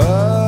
But